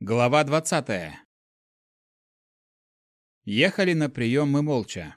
Глава 20. Ехали на прием мы молча.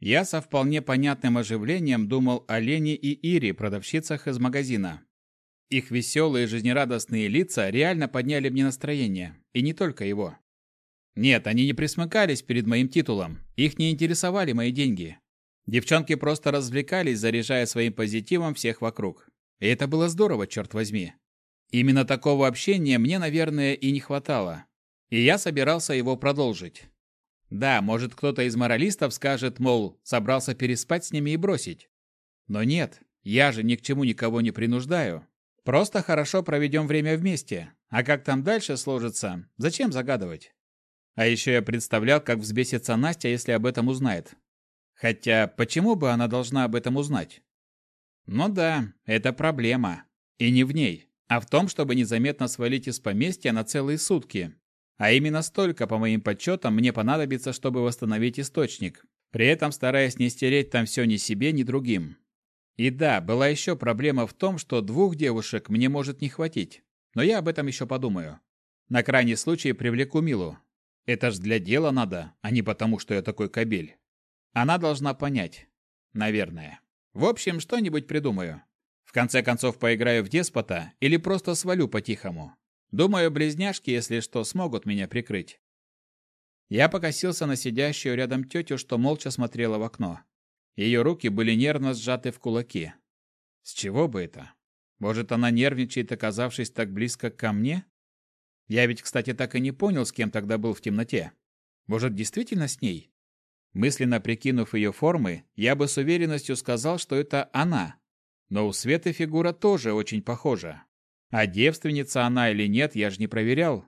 Я со вполне понятным оживлением думал о Лене и Ире, продавщицах из магазина. Их веселые жизнерадостные лица реально подняли мне настроение, и не только его. Нет, они не присмыкались перед моим титулом, их не интересовали мои деньги. Девчонки просто развлекались, заряжая своим позитивом всех вокруг. И это было здорово, черт возьми. Именно такого общения мне, наверное, и не хватало. И я собирался его продолжить. Да, может, кто-то из моралистов скажет, мол, собрался переспать с ними и бросить. Но нет, я же ни к чему никого не принуждаю. Просто хорошо проведем время вместе. А как там дальше сложится, зачем загадывать? А еще я представлял, как взбесится Настя, если об этом узнает. Хотя, почему бы она должна об этом узнать? Ну да, это проблема. И не в ней а в том, чтобы незаметно свалить из поместья на целые сутки. А именно столько, по моим подсчетам, мне понадобится, чтобы восстановить источник, при этом стараясь не стереть там все ни себе, ни другим. И да, была еще проблема в том, что двух девушек мне может не хватить, но я об этом еще подумаю. На крайний случай привлеку Милу. Это ж для дела надо, а не потому, что я такой кобель. Она должна понять. Наверное. В общем, что-нибудь придумаю. В конце концов, поиграю в деспота или просто свалю по-тихому. Думаю, близняшки, если что, смогут меня прикрыть. Я покосился на сидящую рядом тетю, что молча смотрела в окно. Ее руки были нервно сжаты в кулаки. С чего бы это? Может, она нервничает, оказавшись так близко ко мне? Я ведь, кстати, так и не понял, с кем тогда был в темноте. Может, действительно с ней? Мысленно прикинув ее формы, я бы с уверенностью сказал, что это она, но у Светы фигура тоже очень похожа. А девственница она или нет, я же не проверял.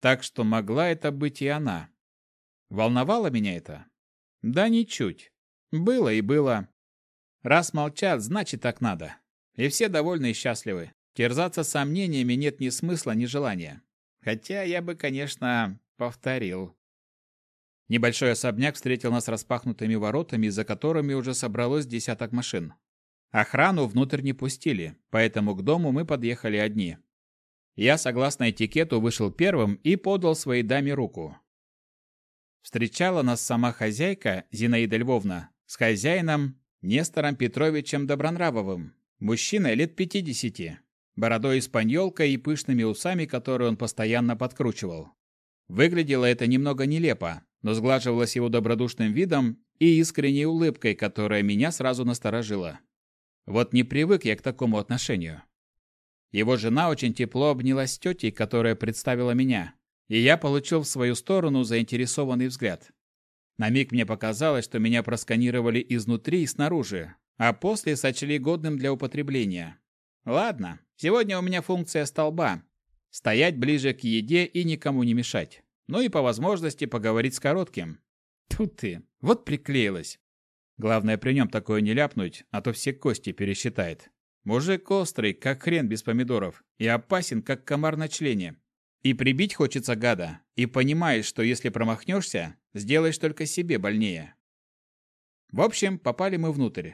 Так что могла это быть и она. Волновало меня это? Да ничуть. Было и было. Раз молчат, значит так надо. И все довольны и счастливы. Терзаться сомнениями нет ни смысла, ни желания. Хотя я бы, конечно, повторил. Небольшой особняк встретил нас распахнутыми воротами, за которыми уже собралось десяток машин. Охрану внутрь не пустили, поэтому к дому мы подъехали одни. Я, согласно этикету, вышел первым и подал своей даме руку. Встречала нас сама хозяйка, Зинаида Львовна, с хозяином Нестором Петровичем Добронравовым, мужчиной лет 50, бородой испаньолкой и пышными усами, которые он постоянно подкручивал. Выглядело это немного нелепо, но сглаживалось его добродушным видом и искренней улыбкой, которая меня сразу насторожила. Вот не привык я к такому отношению. Его жена очень тепло обнялась тетей, которая представила меня, и я получил в свою сторону заинтересованный взгляд. На миг мне показалось, что меня просканировали изнутри и снаружи, а после сочли годным для употребления. Ладно, сегодня у меня функция столба. Стоять ближе к еде и никому не мешать. Ну и по возможности поговорить с коротким. Тут ты, вот приклеилась. Главное при нем такое не ляпнуть, а то все кости пересчитает. Мужик острый, как хрен без помидоров, и опасен, как комар на члене. И прибить хочется гада, и понимаешь, что если промахнешься, сделаешь только себе больнее. В общем, попали мы внутрь.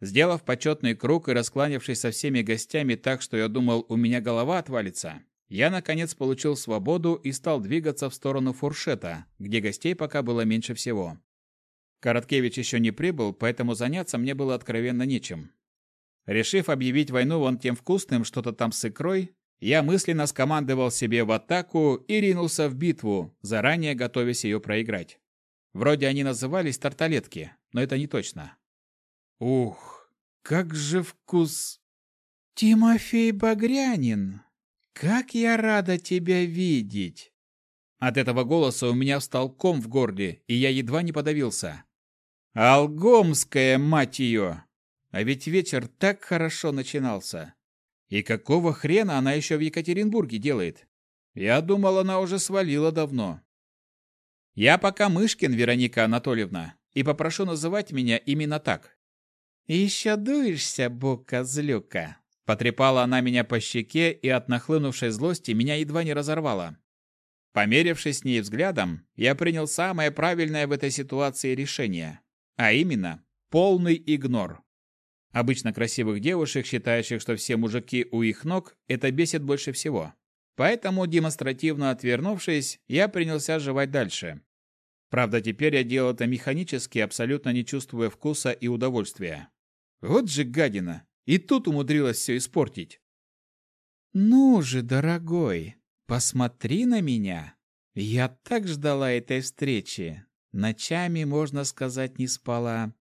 Сделав почетный круг и раскланившись со всеми гостями так, что я думал, у меня голова отвалится, я, наконец, получил свободу и стал двигаться в сторону фуршета, где гостей пока было меньше всего. Короткевич еще не прибыл, поэтому заняться мне было откровенно нечем. Решив объявить войну вон тем вкусным что-то там с икрой, я мысленно скомандовал себе в атаку и ринулся в битву, заранее готовясь ее проиграть. Вроде они назывались тарталетки, но это не точно. Ух, как же вкус! Тимофей Багрянин, как я рада тебя видеть! От этого голоса у меня встал ком в горле, и я едва не подавился. Алгомская, мать ее! А ведь вечер так хорошо начинался. И какого хрена она еще в Екатеринбурге делает? Я думал, она уже свалила давно. Я пока Мышкин, Вероника Анатольевна, и попрошу называть меня именно так. «Еще дуешься, бука-злюка?» Потрепала она меня по щеке, и от нахлынувшей злости меня едва не разорвала. Померившись с ней взглядом, я принял самое правильное в этой ситуации решение. А именно, полный игнор. Обычно красивых девушек, считающих, что все мужики у их ног, это бесит больше всего. поэтому, демонстративно отвернувшись, я принялся жевать дальше. Правда, теперь я делал это механически, абсолютно не чувствуя вкуса и удовольствия. Вот же гадина! И тут умудрилась все испортить. «Ну же, дорогой, посмотри на меня. Я так ждала этой встречи. Ночами, можно сказать, не спала.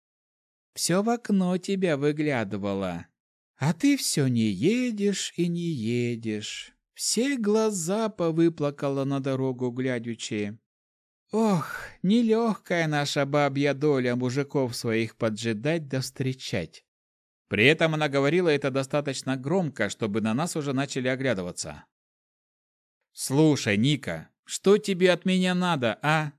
Все в окно тебя выглядывала. А ты все не едешь и не едешь. Все глаза повыплакала на дорогу глядячи. Ох, нелегкая наша бабья доля мужиков своих поджидать да встречать. При этом она говорила это достаточно громко, чтобы на нас уже начали оглядываться. «Слушай, Ника, что тебе от меня надо, а?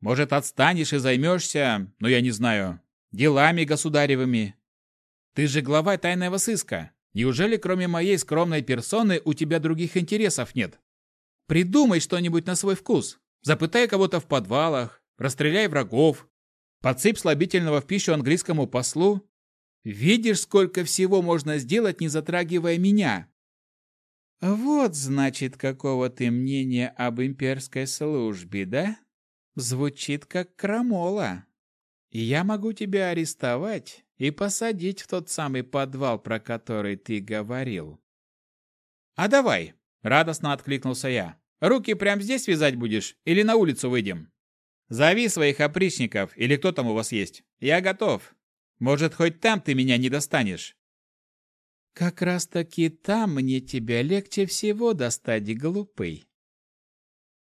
Может, отстанешь и займешься, ну я не знаю, делами государевыми? Ты же глава тайного сыска. Неужели кроме моей скромной персоны у тебя других интересов нет? Придумай что-нибудь на свой вкус. Запытай кого-то в подвалах, расстреляй врагов, подсыпь слабительного в пищу английскому послу Видишь, сколько всего можно сделать, не затрагивая меня. Вот, значит, какого ты мнения об имперской службе, да? Звучит как крамола. Я могу тебя арестовать и посадить в тот самый подвал, про который ты говорил. А давай, радостно откликнулся я. Руки прямо здесь вязать будешь или на улицу выйдем? Зови своих опричников или кто там у вас есть. Я готов. Может, хоть там ты меня не достанешь?» «Как раз-таки там мне тебя легче всего достать, глупый».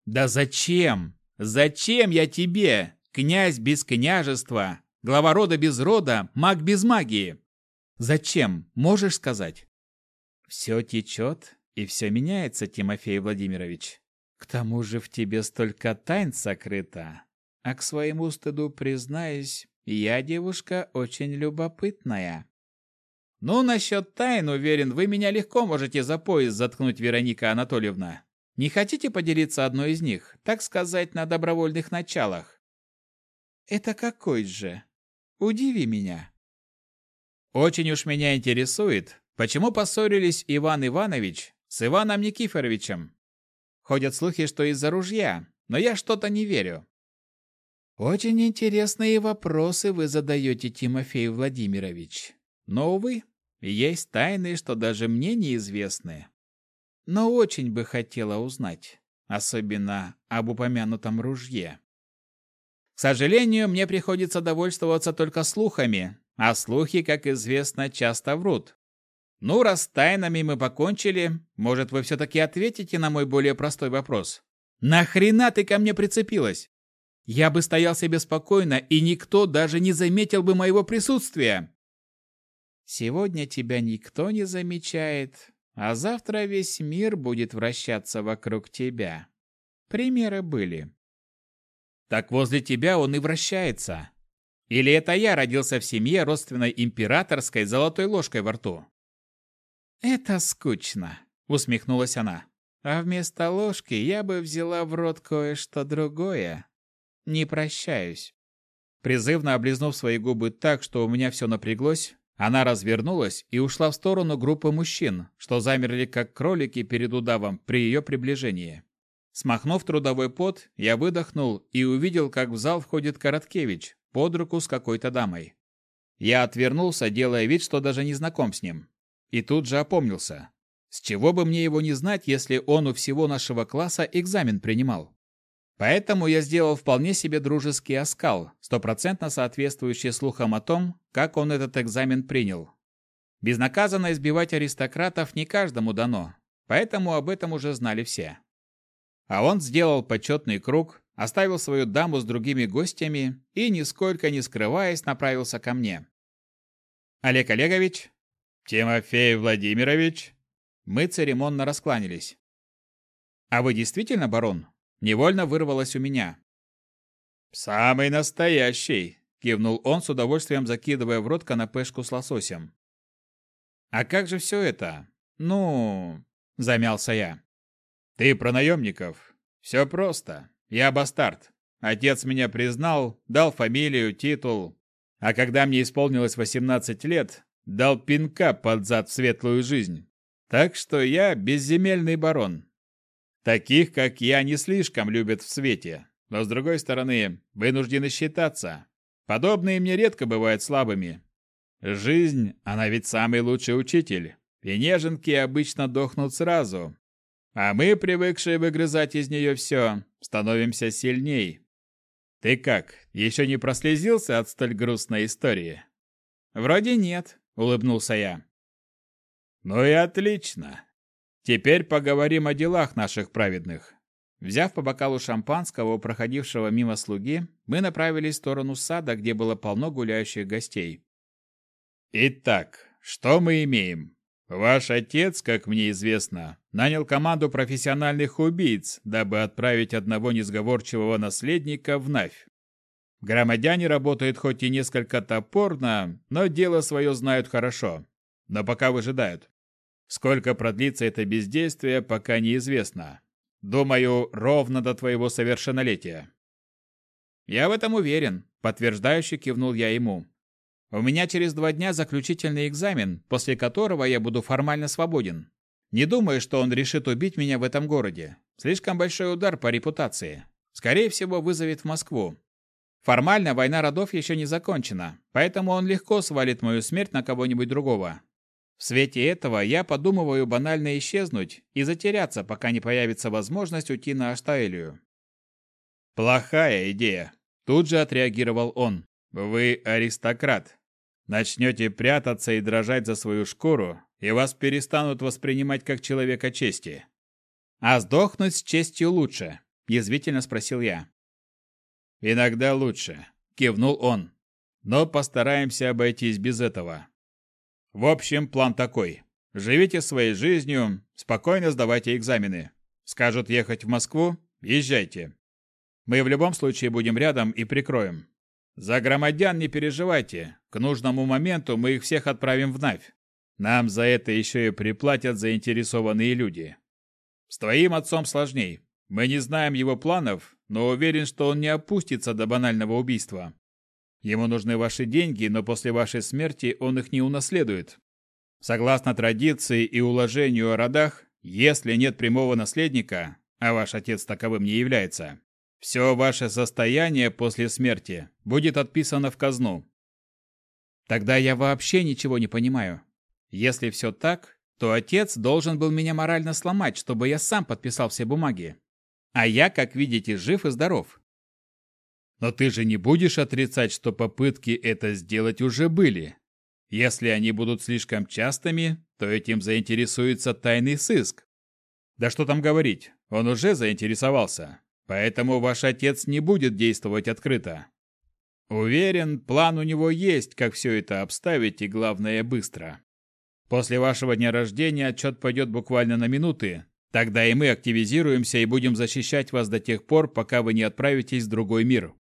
«Да зачем? Зачем я тебе, князь без княжества, глава рода без рода, маг без магии? Зачем, можешь сказать?» «Все течет, и все меняется, Тимофей Владимирович. К тому же в тебе столько тайн сокрыто, а к своему стыду признаюсь, я девушка очень любопытная. Ну, насчет тайн, уверен, вы меня легко можете за пояс заткнуть, Вероника Анатольевна. Не хотите поделиться одной из них, так сказать, на добровольных началах? Это какой же? Удиви меня. Очень уж меня интересует, почему поссорились Иван Иванович с Иваном Никифоровичем. Ходят слухи, что из-за ружья, но я что-то не верю. Очень интересные вопросы вы задаете, Тимофей Владимирович. Но, увы, есть тайны, что даже мне неизвестны. Но очень бы хотела узнать, особенно об упомянутом ружье. К сожалению, мне приходится довольствоваться только слухами, а слухи, как известно, часто врут. Ну, раз тайнами мы покончили, может, вы все-таки ответите на мой более простой вопрос. Нахрена ты ко мне прицепилась? Я бы стоял себе спокойно, и никто даже не заметил бы моего присутствия. Сегодня тебя никто не замечает, а завтра весь мир будет вращаться вокруг тебя. Примеры были. Так возле тебя он и вращается. Или это я родился в семье родственной императорской золотой ложкой во рту? Это скучно, усмехнулась она. А вместо ложки я бы взяла в рот кое-что другое. Не прощаюсь. Призывно облизнув свои губы так, что у меня все напряглось, она развернулась и ушла в сторону группы мужчин, что замерли как кролики перед удавом при ее приближении. Смахнув трудовой пот, я выдохнул и увидел, как в зал входит Короткевич под руку с какой-то дамой. Я отвернулся, делая вид, что даже не знаком с ним. И тут же опомнился. С чего бы мне его не знать, если он у всего нашего класса экзамен принимал? Поэтому я сделал вполне себе дружеский оскал, стопроцентно соответствующий слухам о том, как он этот экзамен принял. Безнаказанно избивать аристократов не каждому дано, поэтому об этом уже знали все. А он сделал почетный круг, оставил свою даму с другими гостями и, нисколько не скрываясь, направился ко мне. «Олег Олегович?» «Тимофей Владимирович?» Мы церемонно раскланялись. «А вы действительно барон?» Невольно вырвалось у меня. «Самый настоящий!» – кивнул он с удовольствием, закидывая в рот канапешку с лососем. «А как же все это? Ну...» – замялся я. «Ты про наемников. Все просто. Я бастард. Отец меня признал, дал фамилию, титул. А когда мне исполнилось 18 лет, дал пинка под зад в светлую жизнь. Так что я безземельный барон. Таких, как я, не слишком любят в свете. Но, с другой стороны, вынуждены считаться. Подобные мне редко бывают слабыми. Жизнь, она ведь самый лучший учитель. И неженки обычно дохнут сразу. А мы, привыкшие выгрызать из нее все, становимся сильней. Ты как, еще не прослезился от столь грустной истории? Вроде нет, улыбнулся я. Ну и отлично. Теперь поговорим о делах наших праведных. Взяв по бокалу шампанского у проходившего мимо слуги, мы направились в сторону сада, где было полно гуляющих гостей. Итак, что мы имеем? Ваш отец, как мне известно, нанял команду профессиональных убийц, дабы отправить одного несговорчивого наследника в Навь. Громадяне работают хоть и несколько топорно, но дело свое знают хорошо. Но пока выжидают. Сколько продлится это бездействие, пока неизвестно. Думаю, ровно до твоего совершеннолетия. Я в этом уверен, подтверждающе кивнул я ему. У меня через два дня заключительный экзамен, после которого я буду формально свободен. Не думаю, что он решит убить меня в этом городе. Слишком большой удар по репутации. Скорее всего, вызовет в Москву. Формально война родов еще не закончена, поэтому он легко свалит мою смерть на кого-нибудь другого. В свете этого я подумываю банально исчезнуть и затеряться, пока не появится возможность уйти на Аштаэлию. Плохая идея. Тут же отреагировал он. Вы аристократ. Начнете прятаться и дрожать за свою шкуру, и вас перестанут воспринимать как человека чести. А сдохнуть с честью лучше, язвительно спросил я. Иногда лучше, кивнул он. Но постараемся обойтись без этого. В общем, план такой. Живите своей жизнью, спокойно сдавайте экзамены. Скажут ехать в Москву езжайте. Мы в любом случае будем рядом и прикроем. За громадян не переживайте. К нужному моменту мы их всех отправим в Навь. Нам за это еще и приплатят заинтересованные люди. С твоим отцом сложней. Мы не знаем его планов, но уверен, что он не опустится до банального убийства. Ему нужны ваши деньги, но после вашей смерти он их не унаследует. Согласно традиции и уложению о родах, если нет прямого наследника, а ваш отец таковым не является, все ваше состояние после смерти будет отписано в казну. Тогда я вообще ничего не понимаю. Если все так, то отец должен был меня морально сломать, чтобы я сам подписал все бумаги. А я, как видите, жив и здоров. Но ты же не будешь отрицать, что попытки это сделать уже были. Если они будут слишком частыми, то этим заинтересуется тайный сыск. Да что там говорить, он уже заинтересовался. Поэтому ваш отец не будет действовать открыто. Уверен, план у него есть, как все это обставить и, главное, быстро. После вашего дня рождения отчет пойдет буквально на минуты. Тогда и мы активизируемся и будем защищать вас до тех пор, пока вы не отправитесь в другой мир.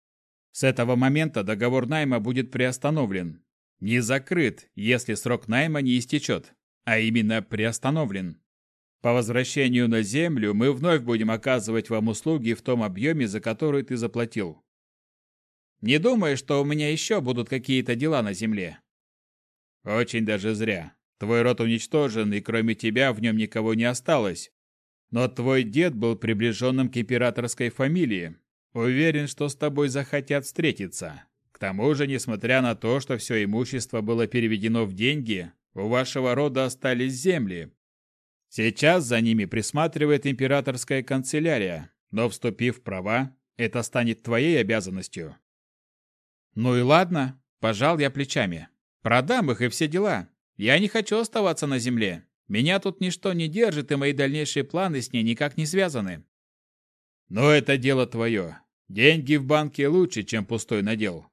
С этого момента договор найма будет приостановлен. Не закрыт, если срок найма не истечет, а именно приостановлен. По возвращению на Землю мы вновь будем оказывать вам услуги в том объеме, за который ты заплатил. Не думаю, что у меня еще будут какие-то дела на Земле. Очень даже зря. Твой род уничтожен, и кроме тебя в нем никого не осталось. Но твой дед был приближенным к императорской фамилии, Уверен, что с тобой захотят встретиться. К тому же, несмотря на то, что все имущество было переведено в деньги, у вашего рода остались земли. Сейчас за ними присматривает императорская канцелярия, но вступив в права, это станет твоей обязанностью. Ну и ладно, пожал я плечами. Продам их и все дела. Я не хочу оставаться на земле. Меня тут ничто не держит, и мои дальнейшие планы с ней никак не связаны. Но это дело твое. Деньги в банке лучше, чем пустой надел.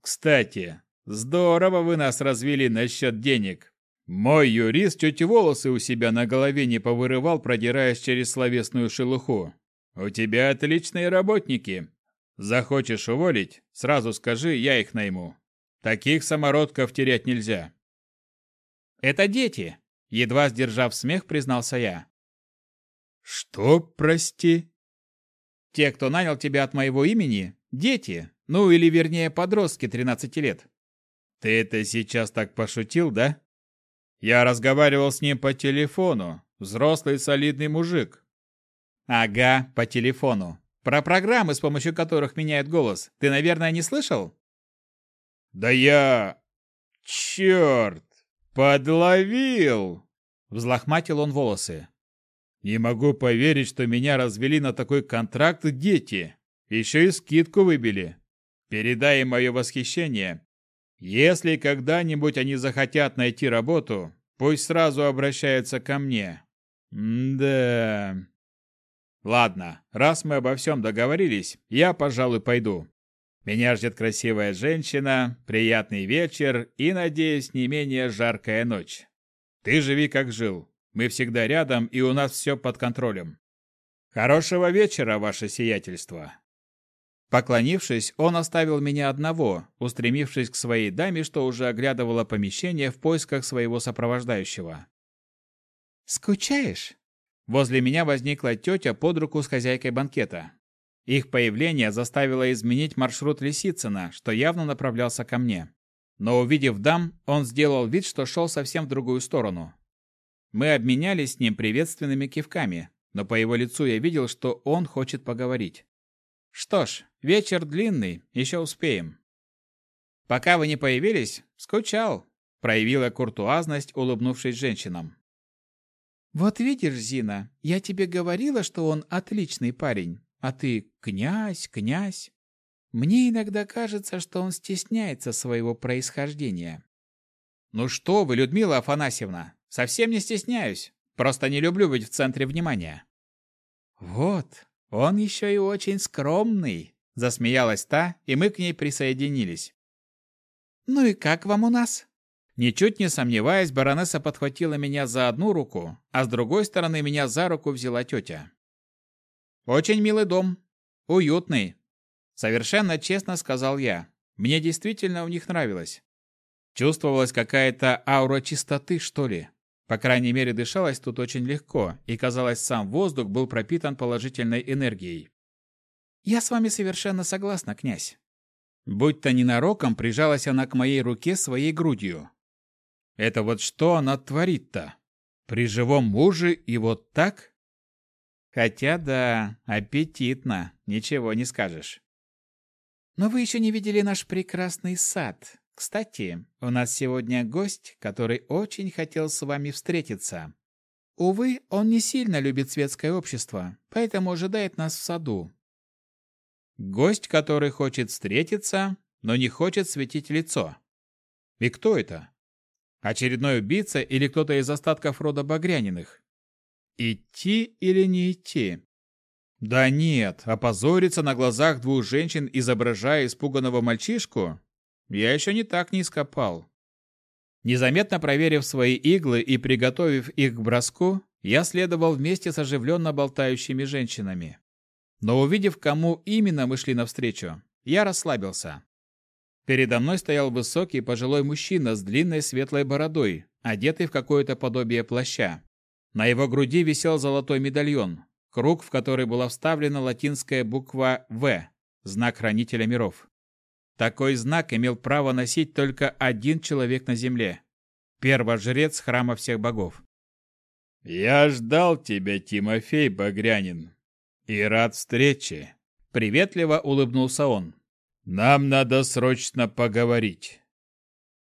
Кстати, здорово вы нас развели насчет денег. Мой юрист чуть волосы у себя на голове не повырывал, продираясь через словесную шелуху. У тебя отличные работники. Захочешь уволить, сразу скажи, я их найму. Таких самородков терять нельзя. Это дети, едва сдержав смех, признался я. Что, прости? Те, кто нанял тебя от моего имени, дети, ну или вернее подростки 13 лет. Ты это сейчас так пошутил, да? Я разговаривал с ним по телефону, взрослый солидный мужик. Ага, по телефону. Про программы, с помощью которых меняют голос. Ты, наверное, не слышал? Да я... Черт! Подловил! Взлохматил он волосы. Не могу поверить, что меня развели на такой контракт дети. Еще и скидку выбили. Передай им мое восхищение. Если когда-нибудь они захотят найти работу, пусть сразу обращаются ко мне. Да. Ладно, раз мы обо всем договорились, я, пожалуй, пойду. Меня ждет красивая женщина, приятный вечер и, надеюсь, не менее жаркая ночь. Ты живи как жил. Мы всегда рядом, и у нас все под контролем. Хорошего вечера, ваше сиятельство. Поклонившись, он оставил меня одного, устремившись к своей даме, что уже оглядывала помещение в поисках своего сопровождающего. «Скучаешь?» Возле меня возникла тетя под руку с хозяйкой банкета. Их появление заставило изменить маршрут Лисицына, что явно направлялся ко мне. Но увидев дам, он сделал вид, что шел совсем в другую сторону. Мы обменялись с ним приветственными кивками, но по его лицу я видел, что он хочет поговорить. Что ж, вечер длинный, еще успеем. Пока вы не появились, скучал, проявила куртуазность, улыбнувшись женщинам. Вот видишь, Зина, я тебе говорила, что он отличный парень, а ты князь, князь. Мне иногда кажется, что он стесняется своего происхождения. Ну что вы, Людмила Афанасьевна, совсем не стесняюсь. Просто не люблю быть в центре внимания. Вот, он еще и очень скромный, засмеялась та, и мы к ней присоединились. Ну и как вам у нас? Ничуть не сомневаясь, баронесса подхватила меня за одну руку, а с другой стороны меня за руку взяла тетя. Очень милый дом, уютный. Совершенно честно сказал я. Мне действительно у них нравилось. Чувствовалась какая-то аура чистоты, что ли. По крайней мере, дышалось тут очень легко, и, казалось, сам воздух был пропитан положительной энергией. «Я с вами совершенно согласна, князь». Будь-то ненароком прижалась она к моей руке своей грудью. Это вот что она творит-то? При живом муже и вот так? Хотя да, аппетитно, ничего не скажешь. Но вы еще не видели наш прекрасный сад, кстати, у нас сегодня гость, который очень хотел с вами встретиться. Увы, он не сильно любит светское общество, поэтому ожидает нас в саду. Гость, который хочет встретиться, но не хочет светить лицо. И кто это? Очередной убийца или кто-то из остатков рода Багряниных? Идти или не идти? Да нет, опозориться на глазах двух женщин, изображая испуганного мальчишку? Я еще не так низко пал. Незаметно проверив свои иглы и приготовив их к броску, я следовал вместе с оживленно болтающими женщинами. Но увидев, кому именно мы шли навстречу, я расслабился. Передо мной стоял высокий пожилой мужчина с длинной светлой бородой, одетый в какое-то подобие плаща. На его груди висел золотой медальон, круг, в который была вставлена латинская буква «В», знак хранителя миров. Такой знак имел право носить только один человек на земле – первожрец храма всех богов. «Я ждал тебя, Тимофей Багрянин, и рад встрече!» Приветливо улыбнулся он. «Нам надо срочно поговорить.